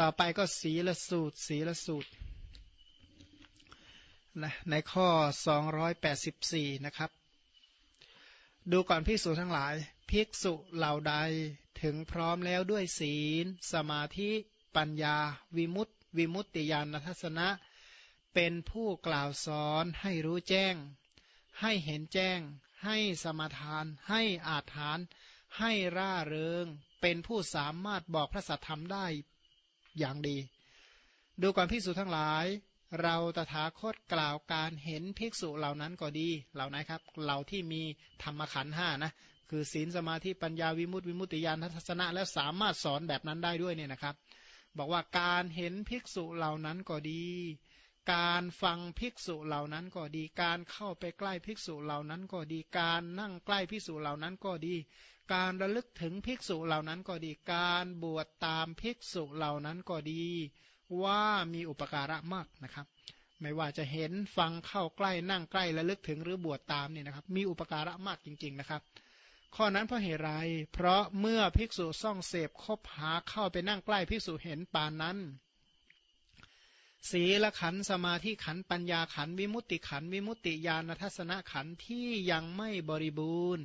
ต่อไปก็สีละสูตร สีละสูตรนะในข้อ 284 นะครับ ดูก่อนภิกษุทั้งหลาย ภิกษุเหล่าใดถึงพร้อมแล้วด้วยศีล สมาธิปัญญา วิมุตติ วิมุตติญาณทัศนะ เป็นผู้กล่าวสอนให้รู้แจ้ง ให้เห็นแจ้ง ให้สมาทาน ให้อาถาน ให้ร่าเริง เป็นผู้สามารถบอกพระสัทธรรมได้ อย่างดี ดูก่อนภิกษุทั้งหลาย เราตถาคตกล่าวการเห็นภิกษุเหล่านั้นก็ดีเหล่านะครับ เหล่าที่มีธรรมขันห้านะคือศีลสมาธิปัญญาวิมุตติวิมุตติญาณทัศนะแล้วสามารถสอนแบบนั้นได้ด้วยเนี่ยนะครับ บอกว่าการเห็นภิกษุเหล่านั้นก็ดี การฟังภิกษุเหล่านั้นก็ดี การเข้าไปใกล้ภิกษุเหล่านั้นก็ดี การนั่งใกล้ภิกษุเหล่านั้นก็ดี การระลึกถึงภิกษุเหล่านั้นก็ดี การบวชตามภิกษุเหล่านั้นก็ดี ว่ามีอุปการะมากนะครับ ไม่ว่าจะเห็นฟังเข้าใกล้นั่งใกล้ระลึกถึงหรือบวชตามเนี่ยนะครับ มีอุปการะมากจริง ๆนะครับ ข้อนั้นเพราะเหตุไร เพราะเมื่อภิกษุซ่องเสพคบหาเข้าไปนั่งใกล้ภิกษุเห็นปานนั้นศีลขันสมาธิขันปัญญาขันวิมุตติขันวิมุตติญาณทัศนขันที่ยังไม่บริบูรณ์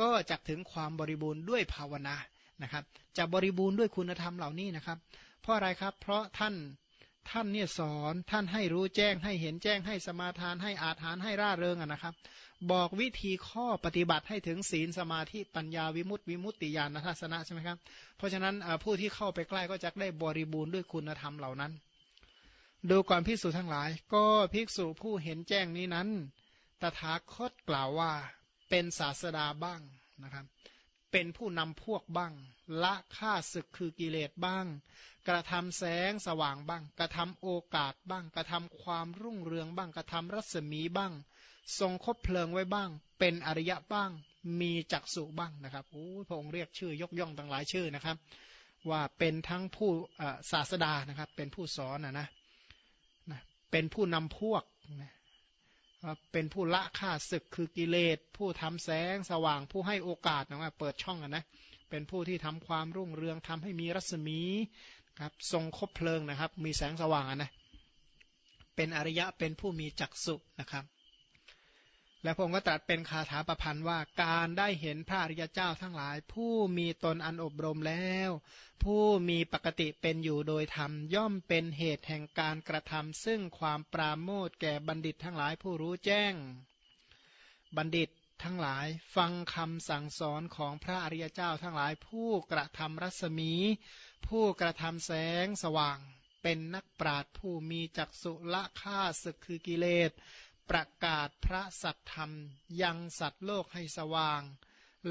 ก็จะถึงความบริบูรณ์ด้วยภาวนานะครับจะบริบูรณ์ด้วยคุณธรรมเหล่านี้นะครับ เพราะอะไรครับเพราะท่านท่านเนี่ยสอนท่านให้รู้แจ้งให้เห็นแจ้งให้สมาทานให้อาถานให้ร่าเริงนะครับ บอกวิธีข้อปฏิบัติให้ถึงศีลสมาธิปัญญาวิมุตติวิมุตติญาณทัศนะใช่ไหมครับเพราะฉะนั้นผู้ที่เข้าไปใกล้ก็จะได้บริบูรณ์ด้วยคุณธรรมเหล่านั้น ดูก่อนภิกษุทั้งหลาย ก็ภิกษุผู้เห็นแจ้งนี้นั้น ตถาคตกล่าวว่า เป็นศาสดาบ้างนะครับ เป็นผู้นำพวกบ้าง ละฆ่าศึกคือกิเลสบ้าง กระทำแสงสว่างบ้าง กระทำโอกาสบ้าง กระทำความรุ่งเรืองบ้าง กระทำรัศมีบ้าง ทรงคบเพลิงไว้บ้าง เป็นอริยะบ้าง มีจักสุบ้างนะครับโอ้พระองค์เรียกชื่อยกย่องต่างหลายชื่อนะครับ ว่าเป็นทั้งผู้ศาสดานะครับ เป็นผู้สอนนะนะ เป็นผู้นำพวกนะ เป็นผู้ละฆ่าศึกคือกิเลส ผู้ทำแสงสว่างผู้ให้โอกาสนะว่าเปิดช่องนะ เป็นผู้ที่ทำความรุ่งเรืองทำให้มีรัศมีครับทรงคบเพลิงนะครับ มีแสงสว่างนะเป็นอริยะเป็นผู้มีจักสุนะครับ และพระองค์ก็ตรัสเป็นคาถาประพันธ์ว่าการได้เห็นพระอริยเจ้าทั้งหลาย ผู้มีตนอันอบรมแล้ว ผู้มีปกติเป็นอยู่โดยธรรมย่อมเป็นเหตุแห่งการกระทำซึ่งความปราโมทแก่บัณฑิตทั้งหลายผู้รู้แจ้ง บัณฑิตทั้งหลายฟังคำสั่งสอนของพระอริยเจ้าทั้งหลาย ผู้กระทำรัศมี ผู้กระทำแสงสว่าง เป็นนักปราดผู้มีจักสุละฆ่าศึกคือกิเลส ประกาศพระสัตธรรม ยังสัตว์โลกให้สว่าง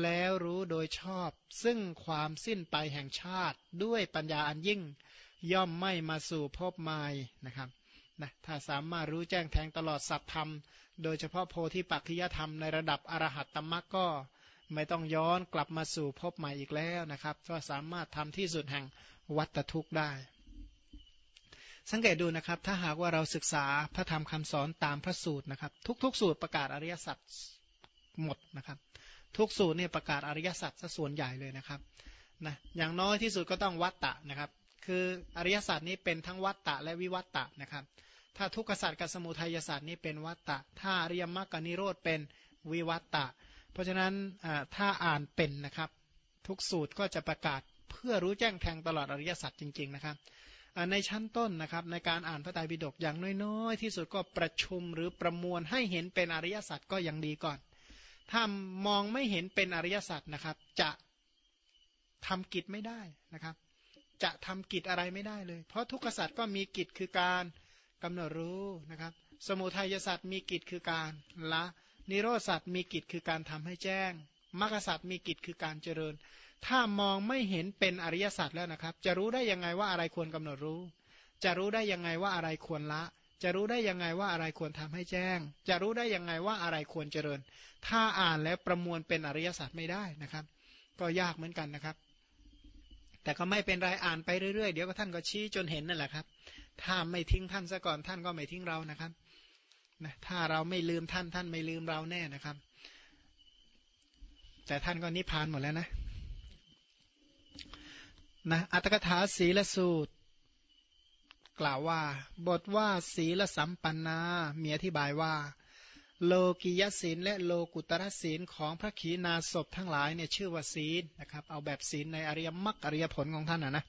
แล้วรู้โดยชอบ ซึ่งความสิ้นไปแห่งชาติด้วยปัญญาอันยิ่ง ย่อมไม่มาสู่พบไม่นะครับนะถ้าสามารถรู้แจ้งแทงตลอดสัตธรรม โดยเฉพาะโพธิปัจจยธรรมในระดับอรหัตตมรรคก็ไม่ต้องย้อนกลับมาสู่พบใหม่อีกแล้วนะครับ ก็สามารถทำที่สุดแห่งวัตทุกข์ได้ สังเกตดูนะครับ ถ้าหากว่าเราศึกษาพระธรรมคำสอนตามพระสูตรนะครับ ทุก ๆ สูตรประกาศอริยสัจหมดนะครับ ทุกสูตรเนี่ยประกาศอริยสัจซะส่วนใหญ่เลยนะครับนะอย่างน้อยที่สุดก็ต้องวัตตะนะครับ คืออริยสัจนี้เป็นทั้งวัตตะและวิวัตตะนะครับ ถ้าทุกขสัจกับสมุทัยสัจนี้เป็นวัตตะ ถ้าอริยมรรคกับนิโรธเป็นวิวัตตะ เพราะฉะนั้นถ้าอ่านเป็นนะครับ ทุกสูตรก็จะประกาศเพื่อรู้แจ้งแทงตลอดอริยสัจจริง ๆ นะครับ ในชั้นต้นนะครับในการอ่านพระไตรปิฎกอย่างน้อยๆ ที่สุดก็ประชุมหรือประมวลให้เห็นเป็นอริยสัจก็ยังดีก่อน ถ้ามองไม่เห็นเป็นอริยสัจนะครับ จะทำกิจไม่ได้นะครับ จะทำกิจอะไรไม่ได้เลย เพราะทุกขสัจก็มีกิจคือการกำหนดรู้นะครับ สมุทัยสัจมีกิจคือการละนิโรธสัจมีกิจคือการทำให้แจ้งมรรคสัจมีกิจคือการเจริญ ถ้ามองไม่เห็นเป็นอริยสัจแล้วนะครับ จะรู้ได้ยังไงว่าอะไรควรกำหนดรู้ จะรู้ได้ยังไงว่าอะไรควรละ จะรู้ได้ยังไงว่าอะไรควรทำให้แจ้ง จะรู้ได้ยังไงว่าอะไรควรเจริญ ถ้าอ่านแล้วประมวลเป็นอริยสัจไม่ได้นะครับ ก็ยากเหมือนกันนะครับ แต่ก็ไม่เป็นไรอ่านไปเรื่อยๆ เดี๋ยวก็ท่านก็ชี้จนเห็นนั่นแหละครับ ถ้าไม่ทิ้งท่านซะก่อนท่านก็ไม่ทิ้งเรานะครับนะถ้าเราไม่ลืมท่านท่านไม่ลืมเราแน่นะครับ แต่ท่านก็นิพพานหมดแล้วนะ นะอัตถกถาศีลสูตร กล่าวว่า บทว่าศีลสัมปันนามีอธิบายว่า โลกิยศีลและโลกุตรศีลของพระขีณาสพทั้งหลายเนี่ยชื่อว่าศีลนะครับ เอาแบบศีลในอริยมรรคอริยผลของท่านนะนะ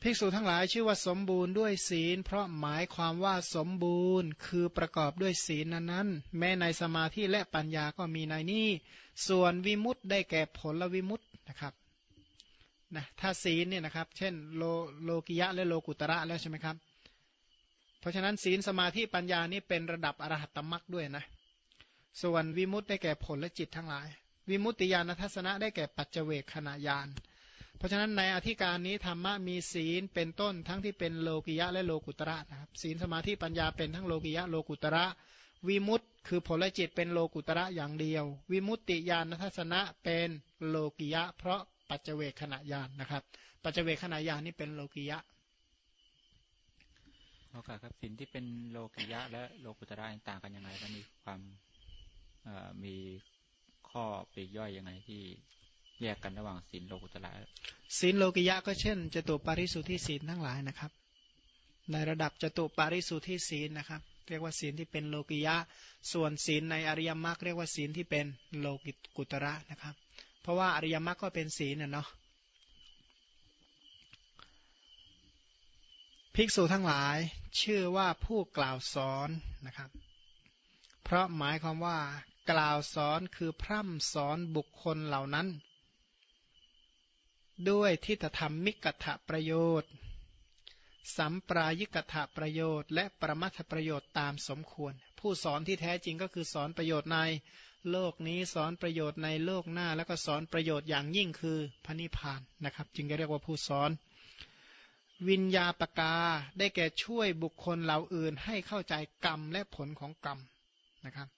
ภิกษุทั้งหลายชื่อว่าสมบูรณ์ด้วยศีล เพราะหมายความว่าสมบูรณ์ คือประกอบด้วยศีลนั้นๆ แม้ในสมาธิและปัญญาก็มีในนี้ ส่วนวิมุตได้แก่ผลละวิมุตนะครับ นะถ้าศีลเนี่ยนะครับ เช่นโลโลกิยะและโลกุตระแล้วใช่ไหมครับ เพราะฉะนั้นศีลสมาธิปัญญานี่เป็นระดับอรหัตตมรักด้วยนะ ส่วนวิมุตได้แก่ผลและจิตทั้งหลาย วิมุตติญาณทัศนะได้แก่ปัจเจเวคขณะญาณเพราะฉะนั้นในอธิการนี้ธรรมะมีศีลเป็นต้นทั้งที่เป็นโลกิยะและโลกุตระนะครับศีลสมาธิปัญญาเป็นทั้งโลกิยะโลกุตระ วิมุตต์คือผลจิตเป็นโลกุตระอย่างเดียว วิมุตติญาณทัศนะเป็นโลกิยะ เพราะ ปัจเจเวคขณะญาณนะครับ ปัจเจเวคขณะญาณนี่เป็นโลกิยะโอกาสครับสินที่เป็นโลกิยะ และโลกุตระต่างกันยังไงและมีความมีข้อปลีกย่อยยังไงที่แยกกันระหว่างศีลโลกุตระศีลโลกิยะก็เช่นจตุปาริสุทธิศีลทั้งหลายนะครับ ในระดับจตุปาริสุทธิศีลนะครับ เรียกว่าศีลที่เป็นโลกิยะ ส่วนศีลในอริยมรรคเรียกว่าศีลที่เป็นโลกิกุตระนะครับ เพราะว่าอริยมรรคก็เป็นศีลเนาะภิกษุทั้งหลายชื่อว่าผู้กล่าวสอนนะครับ เพราะหมายความว่ากล่าวสอนคือพร่ำสอนบุคคลเหล่านั้น ด้วยทิฏฐธรรมมิกถะประโยชน์ สัมปรายิกถะประโยชน์ และประมัทประโยชน์ตามสมควร ผู้สอนที่แท้จริงก็คือสอนประโยชน์ใน โลกนี้สอนประโยชน์ในโลกหน้า แล้วก็สอนประโยชน์อย่างยิ่งคือพระนิพพานนะครับ จึงจะเรียกว่าผู้สอน วิญญาปกาได้แก่ช่วยบุคคลเหล่าอื่นให้เข้าใจกรรมและผลของกรรมนะครับ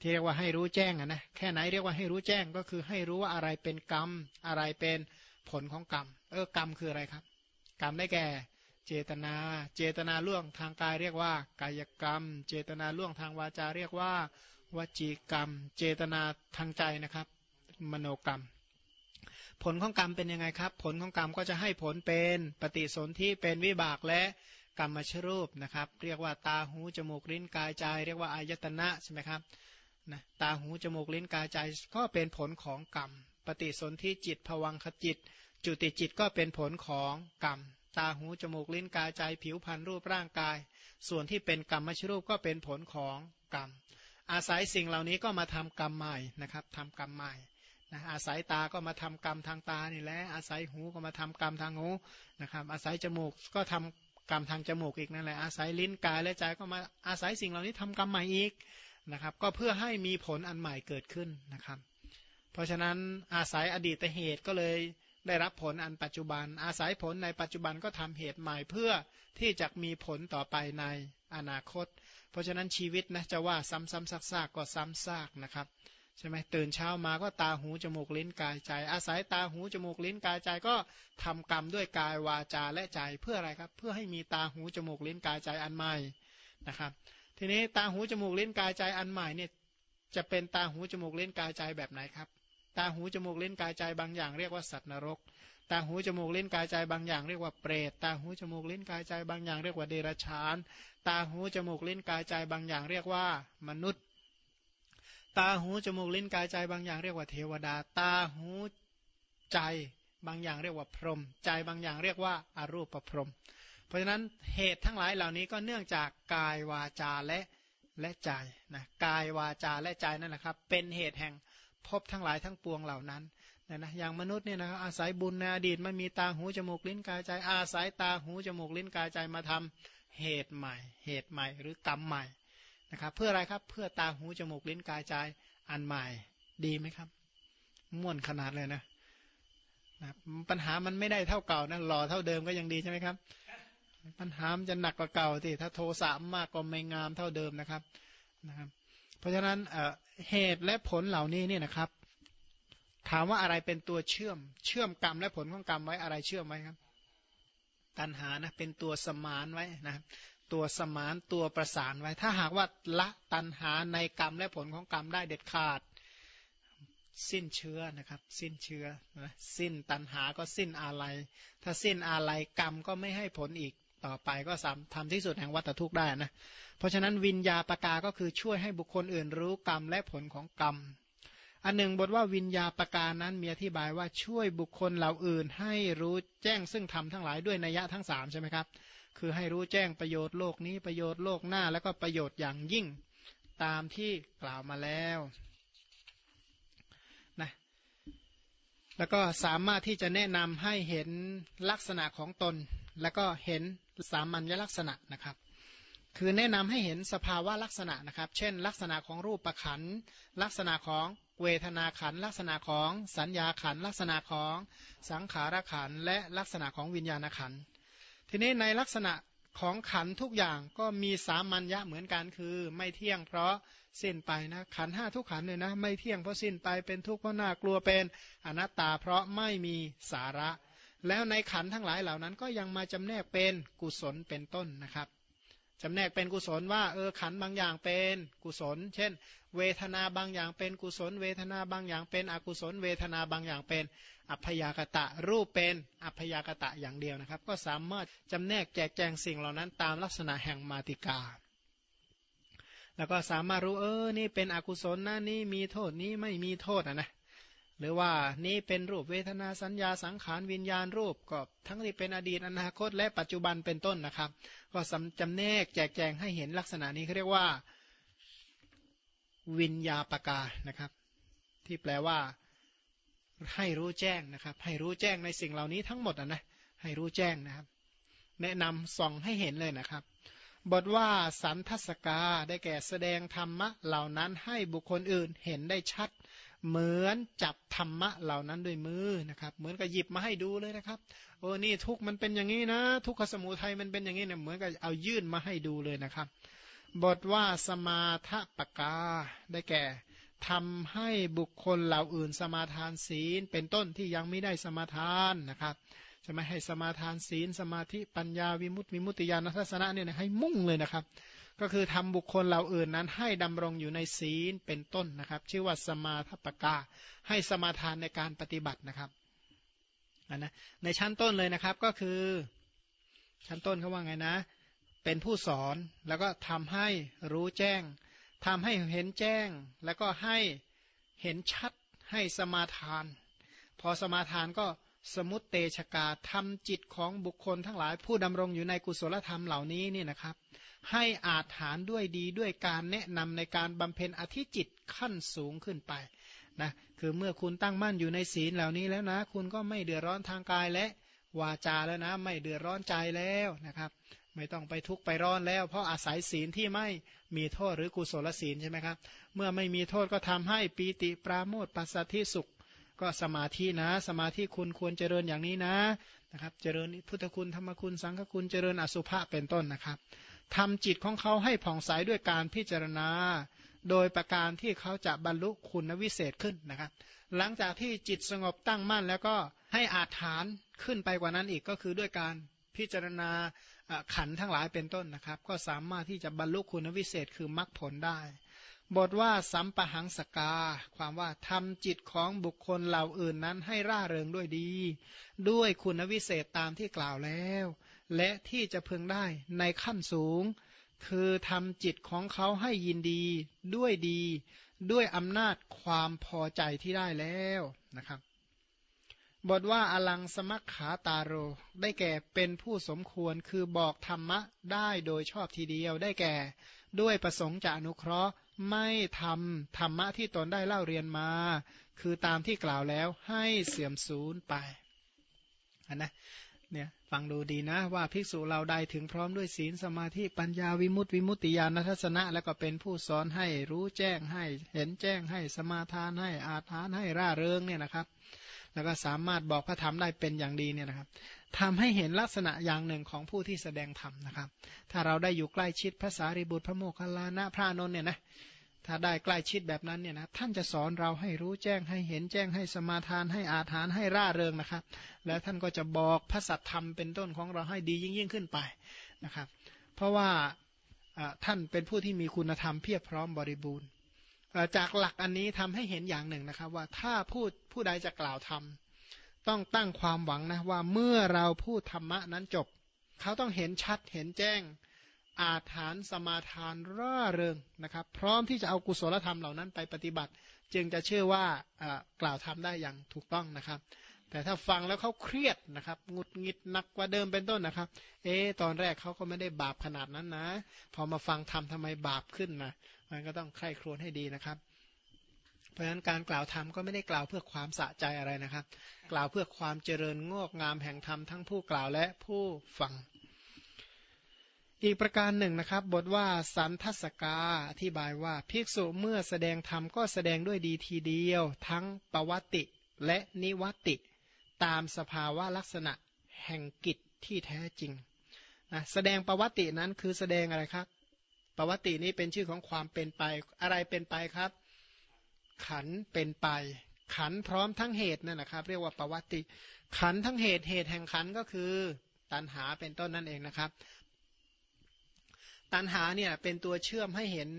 ที่เรียกว่าให้รู้แจ้งนะแค่ไหนเรียกว่าให้รู้แจ้งก็คือให้รู้ว่าอะไรเป็นกรรม อะไรเป็นผลของกรรม เออกรรมคืออะไรครับ กรรมได้แก่เจตนา เจตนาล่วงทางกายเรียกว่า กายกรรม เจตนาล่วงทางวาจาเรียกว่า วจีกรรม เจตนาทางใจนะครับ มโนกรรม ผลของกรรมเป็นยังไงครับ ผลของกรรมก็จะให้ผลเป็นปฏิสนธิเป็นวิบากและกรรมชรูปนะครับ เรียกว่าตาหูจมูกลิ้นกายใจ เรียกว่าอายตนะใช่ไหมครับนะตาหูจมูกลิ้นกายใจก็เป็นผลของกรรม ปฏิสนธิจิตผวังขจิต จุติจิตก็เป็นผลของกรรม ตาหูจมูกลิ้นกายใจ ผิวพรรณรูปร่างกาย ส่วนที่เป็นกรรมมชรูปก็เป็นผลของกรรม อาศัยสิ่งเหล่านี้ก็มาทำกรรมใหม่นะครับทำกรรมใหม่นะอาศัยตาก็มาทำกรรมทางตานี่แหละอาศัยหูก็มาทำกรรมทางหูนะครับ อาศัยจมูกก็ทำกรรมทางจมูกอีกนั่นแหละอาศัยลิ้นกายและใจก็มาอาศัยสิ่งเหล่านี้ทำกรรมใหม่อีกนะครับ ก็เพื่อให้มีผลอันใหม่เกิดขึ้นนะครับ เพราะฉะนั้นอาศัยอดีตเหตุก็เลย ได้รับผลอันปัจจุบัน อาศัยผลในปัจจุบันก็ทำเหตุใหม่เพื่อที่จะมีผลต่อไปในอนาคต เพราะฉะนั้นชีวิตนะจะว่าซ้ำๆซากๆก็ซ้ำซากนะครับใช่ไหมตื่นเช้ามาก็ตาหูจมูกลิ้นกายใจ อาศัยตาหูจมูกลิ้นกายใจก็ทำกรรมด้วยกายวาจาและใจเพื่ออะไรครับ เพื่อให้มีตาหูจมูกลิ้นกายใจอันใหม่นะครับ ทีนี้ตาหูจมูกลิ้นกายใจอันใหม่เนี่ยจะเป็นตาหูจมูกลิ้นกายใจแบบไหนครับ ตาหูจมูกลิ้นกายใจบางอย่าง เรียกว่าสัตว์นรก ตาหูจมูกลิ้นกายใจบางอย่าง เรียกว่าเปรต ตาหูจมูกลิ้นกายใจบางอย่าง เรียกว่าเดรัจฉาน ตาหูจมูกลิ้นกายใจบางอย่าง เรียกว่ามนุษย์ ตาหูจมูกลิ้นกายใจบางอย่าง เรียกว่าเทวดา ตาหูใจบางอย่างเรียกว่าพรหม ใจบางอย่างเรียกว่าอารูปพรหม เพราะฉะนั้นเหตุทั้งหลายเหล่านี้ก็เนื่องจากกายวาจาและและใจนะกายวาจาและใจนั่นแหละครับ เป็นเหตุแห่ง พบทั้งหลายทั้งปวงเหล่านั้นนะนะอย่างมนุษย์เนี่ยนะครับอาศัยบุญในอดีตมันมีตาหูจมูกลิ้นกายใจ อาศัยตาหูจมูกลิ้นกายใจมาทำเหตุใหม่ เหตุใหม่หรือกรรมใหม่นะครับเพื่ออะไรครับเพื่อตาหูจมูกลิ้นกายใจอันใหม่ดีไหมครับ ม่วนขนาดเลยนะนะปัญหามันไม่ได้เท่าเก่านะหล่อเท่าเดิมก็ยังดีใช่ไหมครับ ปัญหามันจะหนักกว่าเก่าสิถ้าโทสะมากก็ไม่งามเท่าเดิมนะครับนะครับ เพราะฉะนั้นเหตุและผลเหล่านี้เนี่ยนะครับ ถามว่าอะไรเป็นตัวเชื่อม เชื่อมกรรมและผลของกรรมไว้อะไรเชื่อมไว้ครับ ตัณหานะเป็นตัวสมานไว้นะตัวสมานตัวประสานไว้ ถ้าหากว่าละตัณหาในกรรมและผลของกรรมได้เด็ดขาด สิ้นเชื้อนะครับ สิ้นเชื้อนะสิ้นตัณหาก็สิ้นอาลัย ถ้าสิ้นอาลัยกรรมก็ไม่ให้ผลอีก ต่อไปก็สามทำที่สุดแห่งวัฏทุกข์ได้นะ เพราะฉะนั้นวิญญาปกา ก็คือช่วยให้บุคคลอื่นรู้กรรมและผลของกรรม อันหนึ่งบทว่าวิญญาปกานั้นมีอธิบายว่าช่วยบุคคลเหล่าอื่น ให้รู้แจ้งซึ่งทำทั้งหลายด้วยนัยยะทั้งสามใช่ไหมครับ คือให้รู้แจ้งประโยชน์โลกนี้ประโยชน์โลกหน้าแล้วก็ประโยชน์อย่างยิ่งตามที่กล่าวมาแล้วนะแล้วก็สามารถที่จะแนะนำให้เห็นลักษณะของตน แล้วก็เห็นสามัญลักษณะนะครับ คือแนะนำให้เห็นสภาวะลักษณะนะครับ เช่น ลักษณะของรูปประขันลักษณะของเวทนาขันลักษณะของสัญญาขันลักษณะของสังขารขันและลักษณะของวิญญาณขันทีนี้ในลักษณะของขันทุกอย่างก็มีสามัญญะเหมือนกันคือ ไม่เที่ยงเพราะสิ้นไปนะขันห้าทุกขันเลยนะ ไม่เที่ยงเพราะสิ้นไปเป็นทุกข์เพราะน่ากลัวเป็นอนัตตาเพราะไม่มีสาระ แล้วในขันทั้งหลายเหล่านั้น ก็ยังมาจำแนกเป็นกุศลเป็นต้นนะครับจำแนกเป็นกุศลว่าเออขันบางอย่างเป็นกุศล เช่น เวทนาบางอย่างเป็นกุศล เวทนาบางอย่างเป็นอกุศล เวทนาบางอย่างเป็น อัพยากตะรูปเป็นอัพยากตะอย่างเดียวนะครับ ก็สามารถจำแนกแจกแจงสิ่งเหล่านั้นตามลักษณะแห่งมาติกา แล้วก็สามารถรู้เออนี่เป็นอกุศลนะนี่มีโทษนี้ไม่มีโทษนะนะ หรือว่านี่เป็นรูปเวทนาสัญญาสังขารวิญญาณรูปก็ทั้งที่เป็นอดีตอนาคต และปัจจุบันเป็นต้นนะครับ ก็จำแนกแจกแจงให้เห็นลักษณะนี้เขาเรียกว่า วิญญาปกานะครับ ที่แปลว่า ให้รู้แจ้งนะครับ ให้รู้แจ้งในสิ่งเหล่านี้ทั้งหมดนะให้รู้แจ้งนะครับ แนะนำส่องให้เห็นเลยนะครับบทว่าสันทัศกาได้แก่แสดงธรรมะเหล่านั้นให้บุคคลอื่นเห็นได้ชัด เหมือนจับธรรมะเหล่านั้นด้วยมือนะครับ เหมือนกับหยิบมาให้ดูเลยนะครับโอ้นี่ทุกมันเป็นอย่างนี้นะ ทุกขสมุทัยมันเป็นอย่างนี้เนี่ยเหมือนกับเอายื่นมาให้ดูเลยนะครับ บทว่าสมาทปกาได้แก่ทำให้บุคคลเหล่าอื่นสมาทานศีล เป็นต้นที่ยังไม่ได้สมาทานนะครับจะไม่ให้สมาทานศีลสมาธิปัญญาวิมุตติวิมุตติญาณทัศนะเนี่ยให้มุ่งเลยนะครับ ก็คือทำบุคคลเหล่าอื่นนั้น ให้ดำรงอยู่ในศีลเป็นต้นนะครับ ชื่อว่าสมาทปกา ให้สมาทานในการปฏิบัตินะครับนนะในชั้นต้นเลยนะครับก็คือ ชั้นต้นเขาว่าไงนะ เป็นผู้สอนแล้วก็ทำให้รู้แจ้งทำให้เห็นแจ้ง แล้วก็ให้เห็นชัดให้สมาทาน พอสมาทานก็สมุตเตชกาทำจิตของบุคคลทั้งหลาย ผู้ดำรงอยู่ในกุศลธรรมเหล่านี้นี่นะครับ ให้อาจฐานด้วยดีด้วยการแนะนำในการบำเพ็ญอธิจิตขั้นสูงขึ้นไปนะคือเมื่อคุณตั้งมั่นอยู่ในศีลเหล่านี้แล้วนะ คุณก็ไม่เดือดร้อนทางกายและวาจาแล้วนะ ไม่เดือดร้อนใจแล้วนะครับ ไม่ต้องไปทุกข์ไปร้อนแล้ว เพราะอาศัยศีลที่ไม่มีโทษหรือกุศลศีลใช่ไหมครับ เมื่อไม่มีโทษก็ทำให้ปีติปราโมทปัสสัทธิสุข ก็สมาธินะ สมาธิคุณควรเจริญอย่างนี้นะนะครับ เจริญพุทธคุณธรรมคุณสังฆคุณเจริญอสุภะเป็นต้นนะครับ ทำจิตของเขาให้ผ่องใสด้วยการพิจารณา โดยประการที่เขาจะบรรลุคุณวิเศษขึ้นนะครับ หลังจากที่จิตสงบตั้งมั่นแล้วก็ให้อาถานขึ้นไปกว่านั้นอีกก็คือด้วยการพิจารณาขันทั้งหลายเป็นต้นนะครับ ก็สามารถที่จะบรรลุคุณวิเศษคือมรรคผลได้ บทว่าสัมปหังสกา ความว่าทำจิตของบุคคลเหล่าอื่นนั้นให้ร่าเริงด้วยดี ด้วยคุณวิเศษตามที่กล่าวแล้ว และที่จะพึงได้ในขั้นสูง คือทำจิตของเขาให้ยินดีด้วยดี ด้วยอำนาจความพอใจที่ได้แล้วนะครับบทว่าอลังสมัคขาตาโร ได้แก่เป็นผู้สมควรคือบอกธรรมะได้โดยชอบทีเดียวได้แก่ ด้วยประสงค์จะอนุเคราะห์ไม่ทำธรรมะที่ตนได้เล่าเรียนมา คือตามที่กล่าวแล้วให้เสื่อมสูญไปนนะ เนี่ยฟังดูดีนะว่าภิกษุเราใดถึงพร้อมด้วยศีลสมาธิปัญญาวิมุตติวิมุตติญาณทัศนะ แล้วก็เป็นผู้สอนให้รู้แจ้งให้ เห็นแจ้งให้สมาทานให้อาถานให้ร่าเริงเนี่ยนะครับ แล้วก็สามารถบอกพระธรรมได้เป็นอย่างดีเนี่ยนะครับทำให้เห็นลักษณะอย่างหนึ่งของผู้ที่แสดงธรรมนะครับ ถ้าเราได้อยู่ใกล้ชิดพระสารีบุตรพระโมคคัลลานะพระนนท์เนี่ยนะ ถ้าได้ใกล้ชิดแบบนั้นเนี่ยนะท่านจะสอนเราให้รู้แจ้งให้เห็นแจ้งให้สมาทานให้อาถานให้ร่าเริงนะครับ แล้วท่านก็จะบอกพระสัตธรรมเป็นต้นของเราให้ดียิ่งยิ่งขึ้นไปนะครับ เพราะว่าท่านเป็นผู้ที่มีคุณธรรมเพียบพร้อมบริบูรณ์จากหลักอันนี้ทำให้เห็นอย่างหนึ่งนะครับ ว่าถ้าผู้ผู้ใดจะกล่าวธรรมต้องตั้งความหวังนะว่าเมื่อเราพูดธรรมะนั้นจบ เขาต้องเห็นชัดเห็นแจ้ง อาถานสมาทานร่าเริงนะครับ พร้อมที่จะเอากุศลธรรมเหล่านั้นไปปฏิบัติ จึงจะเชื่อว่ากล่าวทำได้อย่างถูกต้องนะครับ แต่ถ้าฟังแล้วเขาเครียดนะครับงุดหงิดหนักกว่าเดิมเป็นต้นนะครับ เอ๊ตอนแรกเขาก็ไม่ได้บาปขนาดนั้นนะ พอมาฟังทำทำไมบาปขึ้นนะมันก็ต้องใคร่ครวญให้ดีนะครับ เพราะฉะนั้นการกล่าวธรรมก็ไม่ได้กล่าวเพื่อความสะใจอะไรนะครับ กล่าวเพื่อความเจริญงอกงามแห่งธรรมทั้งผู้กล่าวและผู้ฟัง อีกประการหนึ่งนะครับบทว่าสันทัศกาอธิบายว่าภิกษุเมื่อแสดงธรรมก็แสดงด้วยดีทีเดียว ทั้งปวัติและนิวัติ ตามสภาวะลักษณะแห่งกิจที่แท้จริงนะแสดงปวัตินั้นคือแสดงอะไรครับปวัตินี้เป็นชื่อของความเป็นไปอะไรเป็นไปครับ ขันเป็นไป ขันพร้อมทั้งเหตุนั่นนะครับ เรียกว่าปวัติ ขันทั้งเหตุเหตุแห่งขันก็คือตัณหาเป็นต้นนั่นเองนะครับ ตัณหาเนี่ยเป็นตัวเชื่อมให้เห็น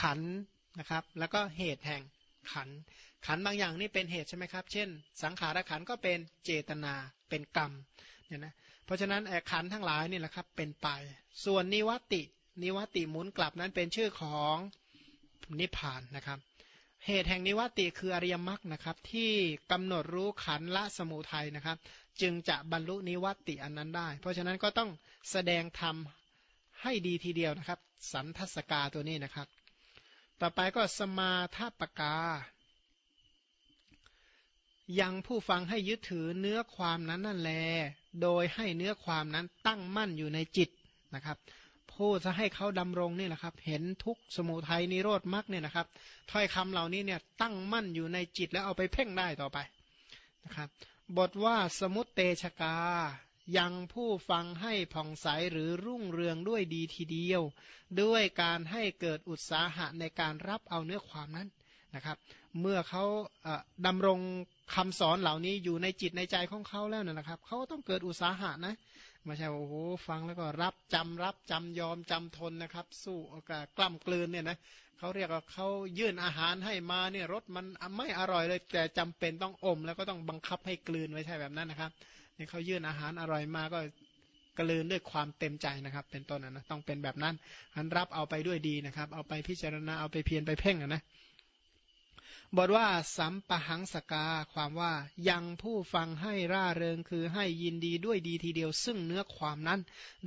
ขันนะครับ แล้วก็เหตุแห่งขัน ขันบางอย่างนี่เป็นเหตุใช่ไหมครับ เช่น สังขารขันก็เป็นเจตนา เป็นกรรมเนี่ยนะ เพราะฉะนั้นขันทั้งหลายนี่แหละครับเป็นไป ส่วนนิวัติ นิวัติหมุนกลับนั้นเป็นชื่อของนิพพานนะครับ เหตุแห่งนิวัติคืออริยมรรคนะครับ ที่กำหนดรู้ขันละสมุทัยนะครับ จึงจะบรรลุนิวัติอันนั้นได้ เพราะฉะนั้นก็ต้องแสดงธรรม ให้ดีทีเดียวนะครับ สันทัศกาตัวนี้นะครับ ต่อไปก็สมาทปกา ยังผู้ฟังให้ยึดถือเนื้อความนั้นนั่นแล โดยให้เนื้อความนั้นตั้งมั่นอยู่ในจิตนะครับพูดจะให้เขาดำรงนี่แหละครับ เห็นทุกสมุทัยนิโรธมรรคเนี่ยนะครับ ถ้อยคำเหล่านี้เนี่ยตั้งมั่นอยู่ในจิตแล้วเอาไปเพ่งได้ต่อไปนะครับ บทว่าสมุตเตชกา ยังผู้ฟังให้ผ่องใสหรือรุ่งเรืองด้วยดีทีเดียว ด้วยการให้เกิดอุตสาหะในการรับเอาเนื้อความนั้นนะครับ เมื่อเขาดำรงคำสอนเหล่านี้อยู่ในจิตในใจของเขาแล้วนะครับเขาต้องเกิดอุตสาหะนะไม่ใช่โอ้โหฟังแล้วก็รับจำรับจำยอมจำทนนะครับ สู้กล้ำกลืนเนี่ยนะเขาเรียกว่าเขายื่นอาหารให้มาเนี่ยรสมันไม่อร่อยเลยแต่จำเป็นต้องอมแล้วก็ต้องบังคับให้กลืนไม่ใช่แบบนั้นนะครับ นี่เขายื่นอาหารอร่อยมาก็กลืนด้วยความเต็มใจนะครับ เป็นต้นนะต้องเป็นแบบนั้นอันรับเอาไปด้วยดีนะครับ เอาไปพิจารณาเอาไปเพียนไปเพ่งนะบทว่าสัมปหังสกาความว่ายังผู้ฟังให้ร่าเริงคือให้ยินดีด้วยดีทีเดียว ซึ่งเนื้อความนั้น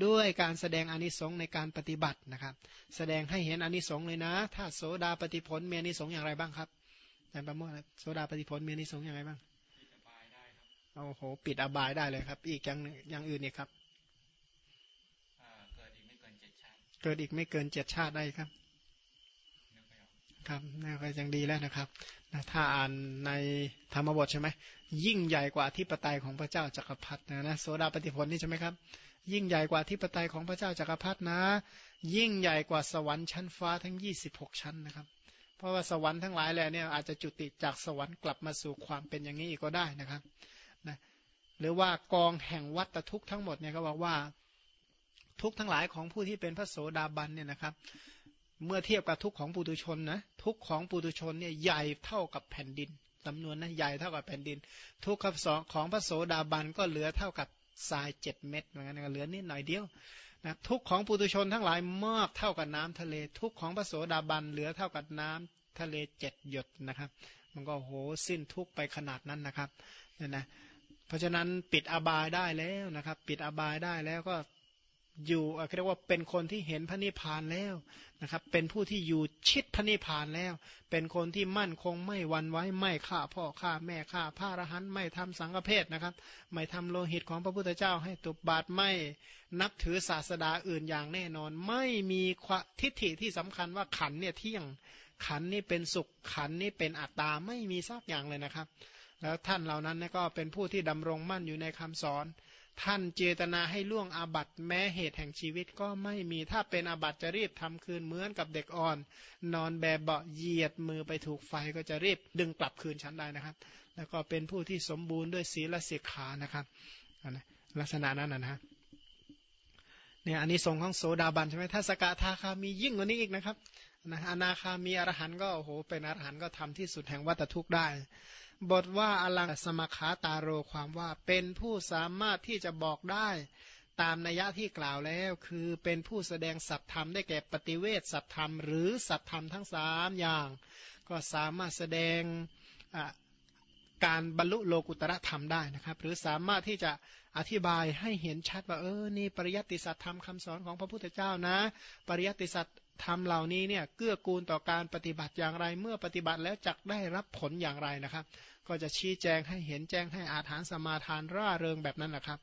ด้วยการแสดงอนิสงส์ในการปฏิบัตินะครับ แสดงให้เห็นอนิสงส์เลยนะ ถ้าโสดาปฏิผลมีอนิสงส์อย่างไรบ้างครับอาจารย์ประโมทโสดาปฏิผลมีอนิสงส์อย่างไรบ้าง โอ้โห ปิดอบายได้เลยครับ อีกอย่างอย่างอื่นนี่ครับเกิดอีกไม่เกินเจ็ดชาติเกิดอีกไม่เกินเจ็ดชาติได้ครับ ครับน่าก็ยังดีแล้วนะครับถ้าอ่านในธรรมบทใช่ไหมยิ่งใหญ่กว่าที่ปไตยของพระเจ้าจักรพรรดินะนะโสดาปฏิผลนี่ใช่ไหมครับ ยิ่งใหญ่กว่าที่ปไตยของพระเจ้าจักรพรรดินะ ยิ่งใหญ่กว่าสวรรค์ชั้นฟ้าทั้งยี่สิบหกชั้นนะครับเพราะว่าสวรรค์ทั้งหลายแหละเนี่ยอาจจะจุติจากสวรรค์กลับมาสู่ความเป็นอย่างนี้อีกก็ได้นะครับนะ หรือว่ากองแห่งวัตทุกข์ทั้งหมดเนี่ยก็บอกว่าทุกทั้งหลายของผู้ที่เป็นพระโสดาบันเนี่ยนะครับ เมื่อเทียบกับทุกของปุตุชนนะทุกของปุตุชนเนี่ยใหญ่เท่ากับแผ่นดินจำนวนนะใหญ่เท่ากับแผ่นดิน ทุกขับสองของพระโสดาบันก็เหลือเท่ากับทรายเจ็ดเม็ดเหมือนกันเหลือนิดหน่อยเดียวนะทุกของปุตุชนทั้งหลายมากเท่ากับน้ำทะเล ทุกของพระโสดาบันเหลือเท่ากับน้ำทะเลเจ็ดหยดนะครับ มันก็โหสิ้นทุกไปขนาดนั้นนะครับเนี่ยนะ เพราะฉะนั้นปิดอบายได้แล้วนะครับ ปิดอบายได้แล้วก็อยู่เรียกว่าเป็นคนที่เห็นพระนิพพานแล้วนะครับ เป็นผู้ที่อยู่ชิดพระนิพพานแล้ว เป็นคนที่มั่นคงไม่วันไว้ไม่ฆ่าพ่อฆ่าแม่ฆ่าพระอรหันต์ไม่ทำสังฆเพศนะครับ ไม่ทำโลหิตของพระพุทธเจ้าให้ตุบบาทไม่นับถือศาสดาอื่นอย่างแน่นอน ไม่มีทิฏฐิที่สำคัญว่าขันเนี่ยเที่ยงขันนี่เป็นสุขขันนี่เป็นอัตตาไม่มีสักอย่างเลยนะครับ แล้วท่านเหล่านั้นก็เป็นผู้ที่ดำรงมั่นอยู่ในคำสอน ท่านเจตนาให้ล่วงอาบัตแม้เหตุแห่งชีวิตก็ไม่มีถ้าเป็นอาบัตจะรีบทำคืนเหมือนกับเด็กอ่อน นอนแบบเบาเหยียดมือไปถูกไฟก็จะรีบดึงกลับคืนชั้นได้นะครับ แล้วก็เป็นผู้ที่สมบูรณ์ด้วยศีลสิกขานะครับลักษณะนั้นนะฮะเนี่ยอันนี้ทรงของโสดาบันใช่ไหมถ้าสกทาคามียิ่งกว่านี้อีกนะครับ นะอนาคามีอรหันต์ก็โอ้โหเป็นอรหันต์ก็ทำที่สุดแห่งวัตทุกข์ได้ บทว่าอลังสมคาตาโรความว่าเป็นผู้สามารถที่จะบอกได้ตามนัยยะที่กล่าวแล้ว คือเป็นผู้แสดงสัตธรรมได้แก่ปฏิเวทสัตธรรม หรือสัตธรรมทั้งสามอย่าง ก็สามารถแสดงการบรรลุโลกุตระธรรมได้นะครับ หรือสามารถที่จะอธิบายให้เห็นชัดว่าเออนี่ปริยัติสัตธรรมคำสอนของพระพุทธเจ้านะ ปริยัติสัต ธรรมเหล่านี้เนี่ยเกื้อกูลต่อการปฏิบัติอย่างไร เมื่อปฏิบัติแล้วจักได้รับผลอย่างไรนะครับ ก็จะชี้แจงให้เห็นแจ้งให้อาถานสมาทานร่าเริงแบบนั้นแหละครับ